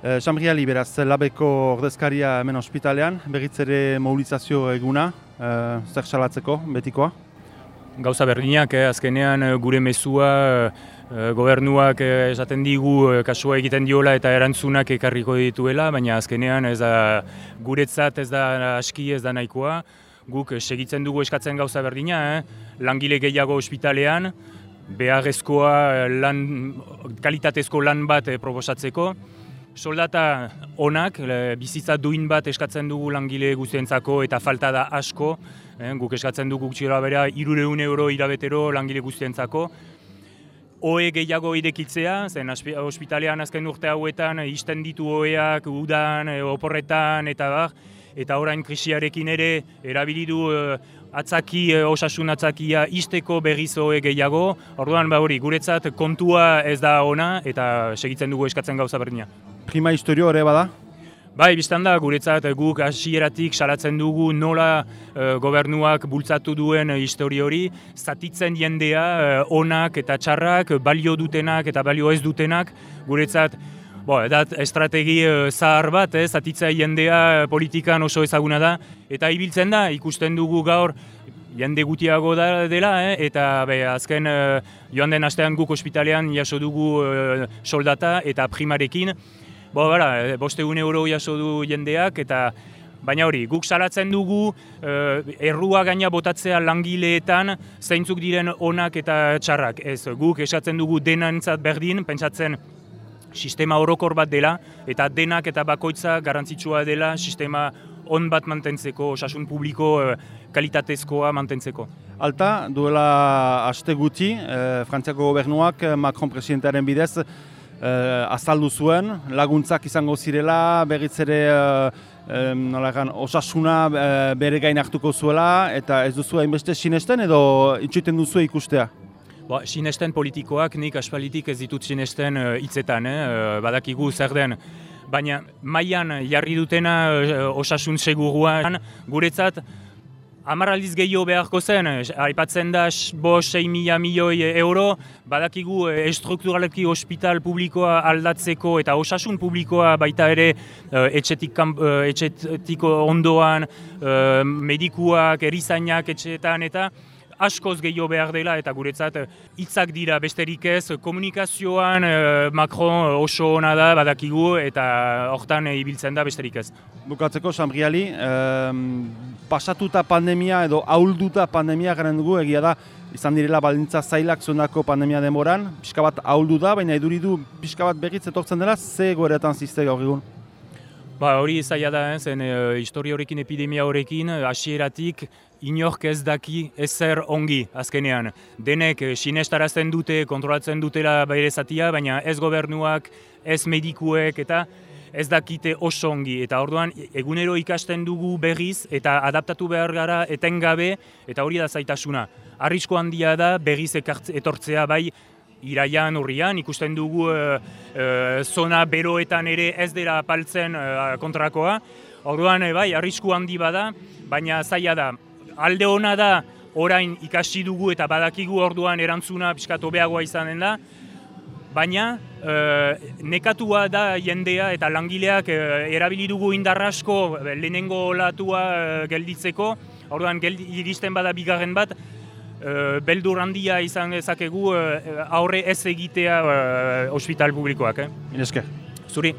Jamria beraz, labeko ordezkaria hemen ospitalean, begitzere mobilizazio eguna, e, zer salatzeko, betikoa? Gauza berdinak, eh, azkenean gure mezua gobernuak esaten digu kasua egiten diola eta erantzunak ekarriko dituela, baina azkenean ez da guretzat ez da aski ez da nahikoa. Guk segitzen dugu eskatzen gauza berdina, eh? langile gehiago ospitalean, beharrezkoa lan, kalitatezko lan bat proposatzeko, Soldata onak, bizitza duin bat eskatzen dugu langile guztientzako eta falta da asko. Eh, guk eskatzen dugu gutxira bera irureun euro irabetero langile guztientzako. Oe gehiago irekitzea, zen ospitalean azken urte hauetan izten ditu oeak udan, e, oporretan eta bar, eta orain krisiarekin ere erabili du atzaki, osasun atzakia isteko berriz oe gehiago. Orduan ba hori, guretzat kontua ez da ona eta segitzen dugu eskatzen gauza berdina prima historio ere bada? Bai, biztan da, guretzat guk hasieratik salatzen dugu nola uh, gobernuak bultzatu duen histori hori, zatitzen jendea uh, onak eta txarrak, balio dutenak eta balio ez dutenak, guretzat Bo, edat estrategi uh, zahar bat, eh, zatitza jendea politikan oso ezaguna da, eta ibiltzen da, ikusten dugu gaur, jende gutiago da dela, eh, eta be, azken joan den astean guk ospitalean jaso dugu soldata eta primarekin, Bo, bara, eh, boste un euro jaso du jendeak, eta baina hori, guk salatzen dugu uh, errua gaina botatzea langileetan zeintzuk diren onak eta txarrak. Ez, guk esatzen dugu denantzat berdin, pentsatzen sistema orokor bat dela, eta denak eta bakoitza garrantzitsua dela sistema on bat mantentzeko, osasun publiko uh, kalitatezkoa mantentzeko. Alta, duela aste guti, eh, Frantziako gobernuak Macron presidentearen bidez, azaldu zuen, laguntzak izango zirela, berriz ere uh, osasuna uh, bere gain hartuko zuela, eta ez duzu hainbeste sinesten edo itxuten duzu ikustea? Ba, sinesten politikoak nik aspalitik ez ditut sinesten hitzetan, uh, badakigu zer den. Baina mailan jarri dutena osasun seguruan, guretzat Amarraldiz gehiago beharko zen, aipatzen da bo 6 mila milioi euro, badakigu eh, estrukturaleki hospital publikoa aldatzeko eta osasun publikoa baita ere eh, etxetik, eh, etxetiko ondoan, medikuak, erizainak etxetan eta askoz gehiago behar dela eta guretzat hitzak dira besterik ez, komunikazioan Macron oso ona da badakigu eta hortan ibiltzen da besterik ez. Bukatzeko, Sambriali, pasatuta pandemia edo aulduta pandemia garen dugu, egia da, izan direla baldintza zailak zuendako pandemia denboran, pixka bat auldu da, baina eduridu pixka bat begitz etortzen dela, ze goretan zizte gaur egun? Ba, hori zaila da, eh, zen e, historia horrekin, epidemia horrekin, hasieratik inork ez daki ezer ongi azkenean. Denek e, sinestarazten dute, kontrolatzen dutela bere zatia, baina ez gobernuak, ez medikuek, eta ez dakite oso ongi eta orduan egunero ikasten dugu berriz eta adaptatu behar gara etengabe eta hori da zaitasuna. Arrisko handia da berriz etortzea bai iraian urrian ikusten dugu e, zona beroetan ere ez dira paltzen kontrakoa. Orduan bai arrisku handi bada, baina zaila da. Alde ona da orain ikasi dugu eta badakigu orduan erantzuna pixkatu behagoa izanen da, baina e, nekatua da jendea eta langileak e, erabili dugu indarrasko e, lehenengo olatua e, gelditzeko, orduan geldi, iristen bada bigarren bat, e, beldur handia izan dezakegu e, aurre ez egitea e, ospital publikoak. Eh? Zuri.